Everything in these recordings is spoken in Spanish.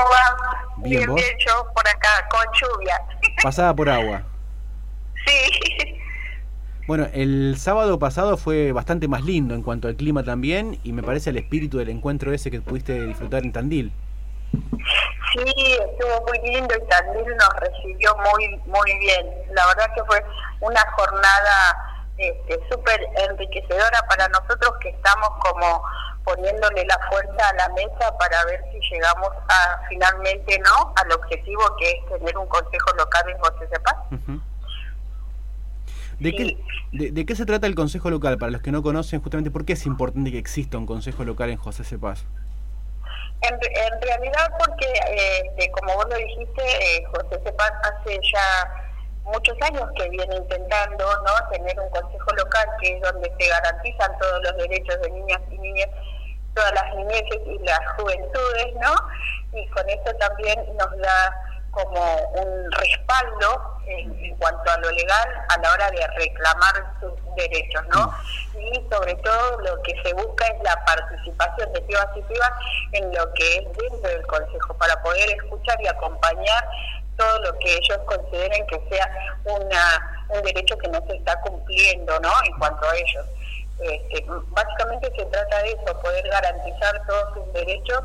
va? Bien, bien, yo por acá, con lluvia. Pasada por agua. Sí. Bueno, el sábado pasado fue bastante más lindo en cuanto al clima también y me parece el espíritu del encuentro ese que pudiste disfrutar en Tandil. Sí, estuvo muy lindo y Tandil nos recibió muy muy bien. La verdad que fue una jornada este, súper enriquecedora para nosotros que estamos como poniéndole la fuerza a la mesa para ver si llegamos a finalmente no al objetivo que es tener un consejo local en José Cepaz. ¿De, qué, de, qué se trata el consejo local? Para los que no conocen, justamente, ¿por qué es importante que exista un consejo local en José Cepaz? En, en realidad porque, eh, como vos lo dijiste, eh, José Cepaz hace ya muchos años que viene intentando no tener un consejo local que es donde se garantizan todos los derechos de niñas y niñas todas las niñeces y las juventudes no y con eso también nos da como un respaldo en, cuanto a lo legal a la hora de reclamar sus derechos, ¿no? Y sobre todo lo que se busca es la participación de pibas y pibas en lo que es dentro del Consejo, para poder escuchar y acompañar todo lo que ellos consideren que sea una, un derecho que no se está cumpliendo ¿no? en cuanto a ellos. Este, básicamente se trata de eso, poder garantizar todos sus derechos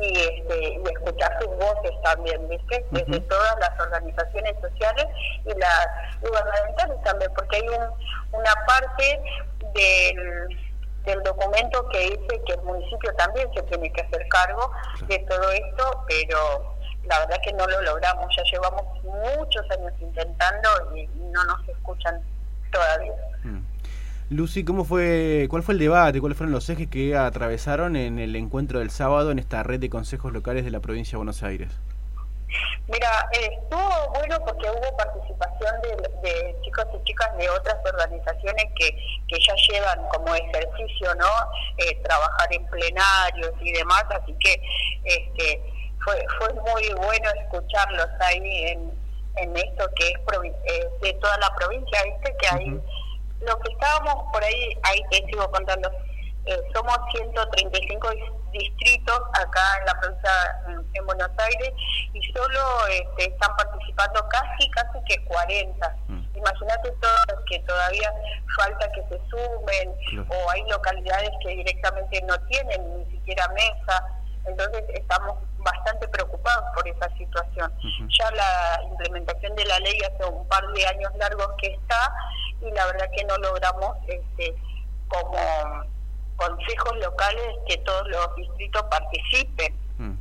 y, este, y escuchar sus voces también, ¿viste? Desde todas las organizaciones sociales y las gubernamentales también, porque hay una parte del del documento que dice que el municipio también se tiene que hacer cargo de todo esto, pero la verdad que no lo logramos, ya llevamos muchos años intentando y no nos escuchan todavía. Mm. Lucy, ¿cómo fue, cuál fue el debate, cuáles fueron los ejes que atravesaron en el encuentro del sábado en esta red de consejos locales de la provincia de Buenos Aires? Mira, estuvo bueno porque hubo participación de, chicos y chicas de otras organizaciones que, que ya llevan como ejercicio, ¿no? Eh, trabajar en plenarios y demás, así que este, fue, fue muy bueno escucharlos ahí en, en esto que es eh, de toda la provincia, ¿viste? Que ahí, lo que estábamos por ahí, ahí te sigo contando, eh, somos 135 distritos acá en la provincia en, Buenos Aires y solo este, están participando casi, casi que 40. Mm. Imagínate todos los que todavía falta que se sumen o hay localidades que directamente no tienen ni siquiera mesa. Entonces estamos bastante preocupados por esa situación. Ya la implementación de la ley hace un par de años largos que está y la verdad que no logramos este, como consejos locales que todos los distritos participen. Mm.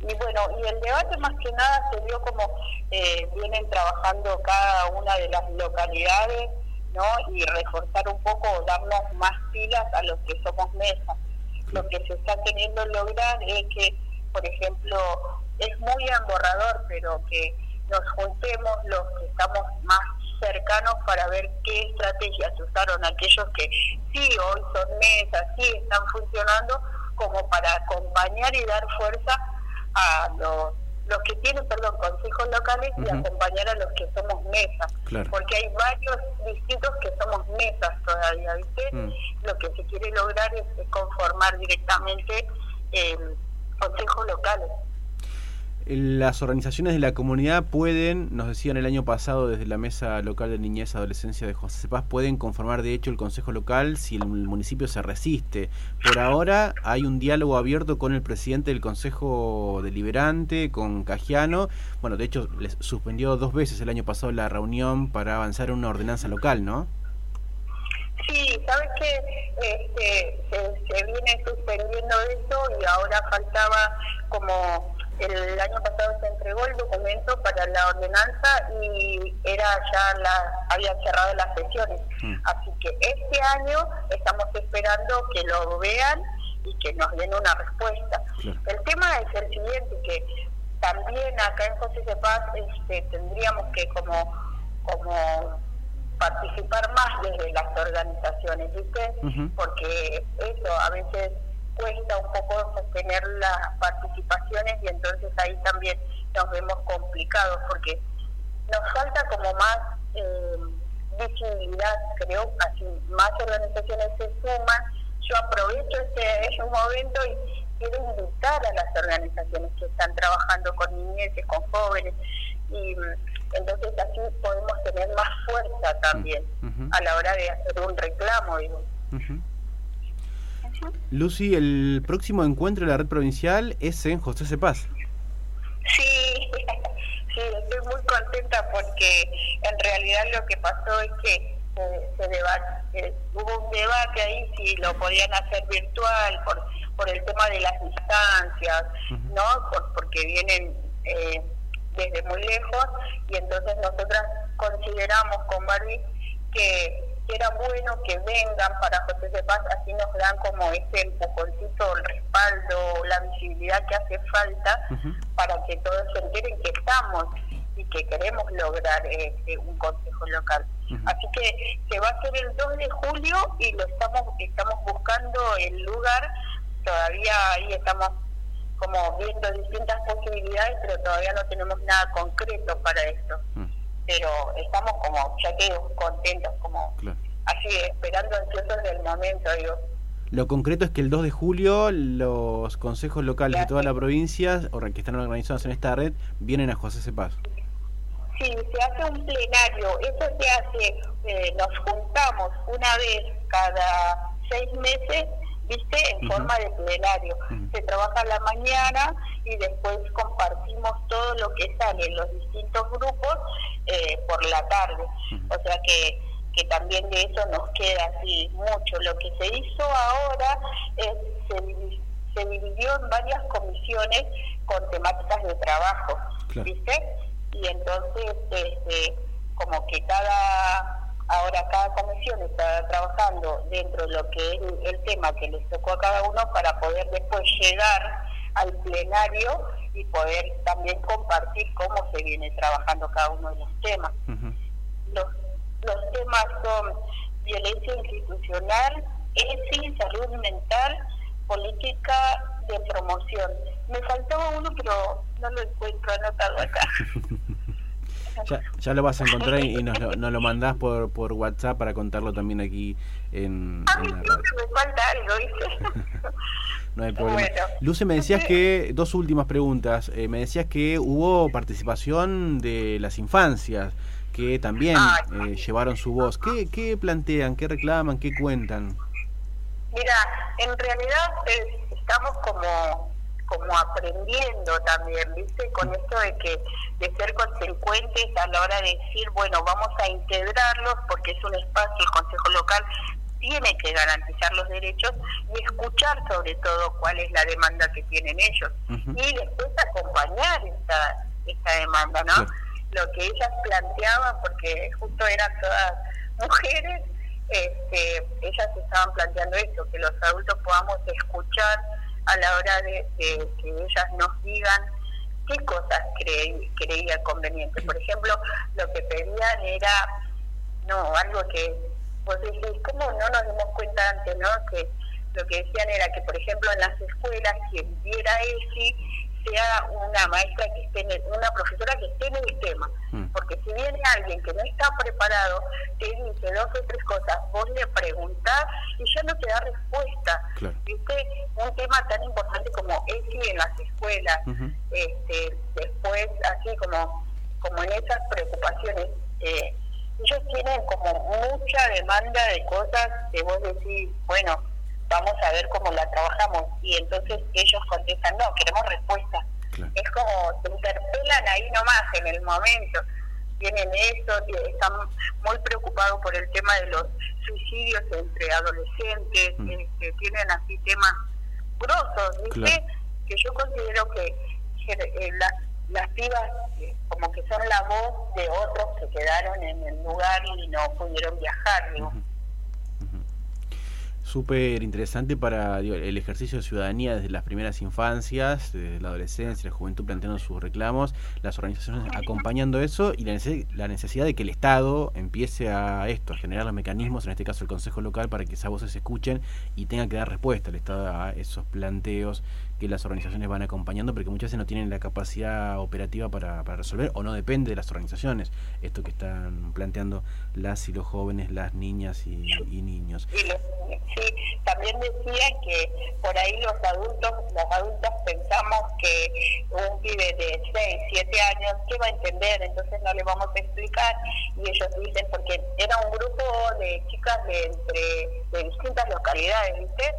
Y bueno, y el debate más que nada se dio como eh, vienen trabajando cada una de las localidades, ¿no? Y reforzar un poco, darnos más pilas a los que somos mesas. Lo que se está queriendo lograr es que por ejemplo, es muy emborrador, pero que nos juntemos los que estamos más cercanos para ver qué estrategias usaron aquellos que sí hoy son mesas, sí están funcionando, como para acompañar y dar fuerza a los los que tienen, perdón, consejos locales y acompañar a los que somos mesas. Porque hay varios distritos que somos mesas todavía, ¿viste? Mm. Lo que se quiere lograr es, conformar directamente el consejos locales. Las organizaciones de la comunidad pueden, nos decían el año pasado desde la Mesa Local de Niñez y Adolescencia de José Cepaz, pueden conformar de hecho el Consejo Local si el municipio se resiste. Por ahora hay un diálogo abierto con el presidente del Consejo Deliberante, con Cajiano. Bueno, de hecho les suspendió dos veces el año pasado la reunión para avanzar en una ordenanza local, ¿no? Sí, sabes que este, se, viene suspendiendo eso y ahora faltaba como el año pasado se entregó el documento para la ordenanza y era ya la había cerrado las sesiones. Mm. Así que este año estamos esperando que lo vean y que nos den una respuesta. El tema es el siguiente, que también acá en José de Paz este, tendríamos que como como participar más desde las organizaciones, ¿viste? Porque eso a veces cuesta un poco sostener las participaciones y entonces ahí también nos vemos complicados porque nos falta como más eh, visibilidad, creo, así más organizaciones se suman. Yo aprovecho este, este momento y quiero invitar a las organizaciones que están trabajando con niñeces, con jóvenes, y mm, entonces así podemos tener más fuerza también a la hora de hacer un reclamo, digo. Lucy, el próximo encuentro de la red provincial es en José Cepaz. Sí, sí, estoy muy contenta porque en realidad lo que pasó es que se, debate, hubo un debate ahí si lo podían hacer virtual por por el tema de las distancias, ¿no? porque vienen eh, desde muy lejos y entonces nosotras consideramos con Barbie que, era bueno que vengan para José de Paz, así nos dan como ese empujoncito, el respaldo, la visibilidad que hace falta para que todos se enteren que estamos y que queremos lograr este, un consejo local. Así que se va a hacer el 2 de julio y lo estamos estamos buscando el lugar, todavía ahí estamos como viendo distintas posibilidades, pero todavía no tenemos nada concreto para esto. Mm. Pero estamos como, ya que contentos, como así, esperando ansiosos del momento, digo. Lo concreto es que el 2 de julio los consejos locales de toda la provincia, o que están organizados en esta red, vienen a José Cepaz. Sí, se hace un plenario. Eso se hace, eh, nos juntamos una vez cada seis meses ¿viste? En forma de plenario. Se trabaja la mañana y después compartimos todo lo que sale en los distintos grupos eh, por la tarde. O sea que, que también de eso nos queda así mucho. Lo que se hizo ahora es, se, se dividió en varias comisiones con temáticas de trabajo, ¿viste? Y entonces, este, como que cada Ahora cada comisión está trabajando dentro de lo que es el tema que les tocó a cada uno para poder después llegar al plenario y poder también compartir cómo se viene trabajando cada uno de los temas. los, los temas son violencia institucional, ESI, salud mental, política de promoción. Me faltaba uno, pero no lo encuentro anotado acá. Ya, ya lo vas a encontrar y, nos, lo, nos, lo, mandás por, por WhatsApp para contarlo también aquí en, a mí en la me falta algo, no hay problema. Luce, me decías que, dos últimas preguntas, eh, me decías que hubo participación de las infancias, que también eh, llevaron su voz. ¿Qué, ¿Qué plantean, qué reclaman, qué cuentan? Mira, en realidad eh, estamos como como aprendiendo también, ¿viste? Con esto de que de ser consecuentes a la hora de decir, bueno, vamos a integrarlos porque es un espacio, el Consejo Local tiene que garantizar los derechos y escuchar sobre todo cuál es la demanda que tienen ellos y después acompañar esta, esta demanda, ¿no? Lo que ellas planteaban, porque justo eran todas mujeres, este, ellas estaban planteando esto, que los adultos podamos escuchar a la hora de, que ellas nos digan qué cosas creía conveniente. Por ejemplo, lo que pedían era, no, algo que vos decís, ¿cómo no nos dimos cuenta antes, no? Que lo que decían era que, por ejemplo, en las escuelas, quien viera ESI, sea una maestra que esté, en una profesora que esté en el tema. Mm. Porque si viene alguien que no está preparado, te dice dos o tres cosas, vos le preguntás y ya no te da respuesta. ¿Viste? Un tema tan importante como ese en las escuelas, este, después así como, como en esas preocupaciones. Eh, ellos tienen como mucha demanda de cosas que vos decís, bueno, vamos a ver cómo la trabajamos. Y entonces ellos contestan, no, queremos respuesta. Es como, se interpelan ahí nomás en el momento. Tienen eso, están muy preocupados por el tema de los suicidios entre adolescentes, mm. este, tienen así temas grosos, ¿viste? Que yo considero que eh, las, las pibas eh, como que son la voz de otros que quedaron en el lugar y no pudieron viajar, digo súper interesante para el ejercicio de ciudadanía desde las primeras infancias, desde la adolescencia, la juventud planteando sus reclamos, las organizaciones acompañando eso y la necesidad de que el Estado empiece a esto, a generar los mecanismos, en este caso el Consejo Local, para que esas voces se escuchen y tenga que dar respuesta. El Estado a esos planteos que las organizaciones van acompañando, porque muchas veces no tienen la capacidad operativa para, resolver o no depende de las organizaciones esto que están planteando las y los jóvenes, las niñas y, niños. Sí, también decían que por ahí los adultos, los adultos pensamos que un pibe de 6, 7 años, ¿qué va a entender? Entonces no le vamos a explicar y ellos dicen, porque era un grupo de chicas de entre de distintas localidades, ¿viste?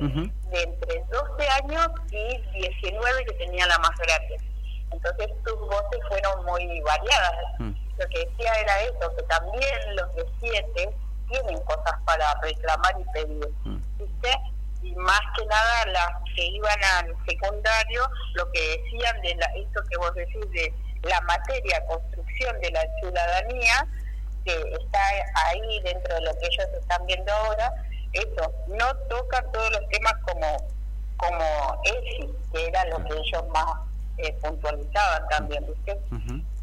De entre 12 años y 19 que tenía la más grande. Entonces sus voces fueron muy variadas. Mm. Lo que decía era eso, que también los de 7 tienen cosas para reclamar y pedir, mm. ¿viste? Y más que nada las que iban al secundario, lo que decían de la, esto que vos decís de la materia construcción de la ciudadanía, que está ahí dentro de lo que ellos están viendo ahora, eso, no toca todos los temas como como ESI, que era lo que ellos más eh, puntualizaban también, ¿viste?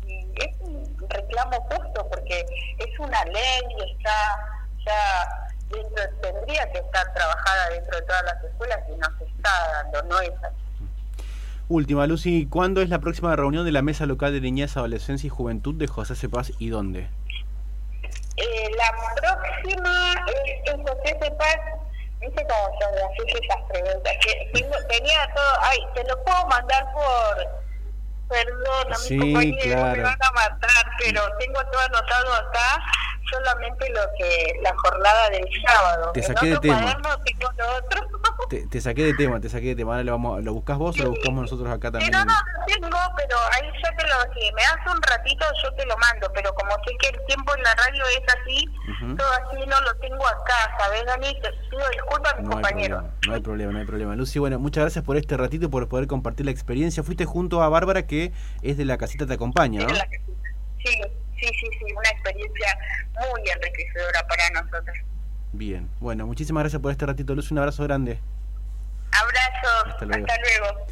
Y es un reclamo justo porque es una ley, y está ya dentro, tendría que estar trabajada dentro de todas las escuelas y no se está dando, no es así. Última, Lucy, ¿cuándo es la próxima reunión de la Mesa Local de Niñez, Adolescencia y Juventud de José Cepaz y dónde? Eh, la próxima es en José Cepaz, dice cómo son las esas preguntas, que tenía todo, ay, te lo puedo mandar por, perdón, a sí, mis compañeros me van a matar, pero tengo todo anotado acá, solamente lo que, la jornada del sábado. Te saqué de tema. Te, saqué de tema, te saqué de tema. Ahora lo, vamos, ¿lo buscas vos o lo buscamos nosotros acá también? no, no, lo tengo, pero ahí ya te lo... Si me das un ratito, yo te lo mando, pero como sé que el tiempo en la radio es así, todo así no lo tengo acá, ¿sabes, Dani? Te pido disculpas a mis no compañeros. no hay problema, no hay problema. Lucy, bueno, muchas gracias por este ratito y por poder compartir la experiencia. Fuiste junto a Bárbara, que es de la casita Te Acompaña, ¿no? Sí, sí, sí, sí, una experiencia muy enriquecedora para nosotros. Bien, bueno, muchísimas gracias por este ratito, Luz, un abrazo grande. Abrazo, hasta luego.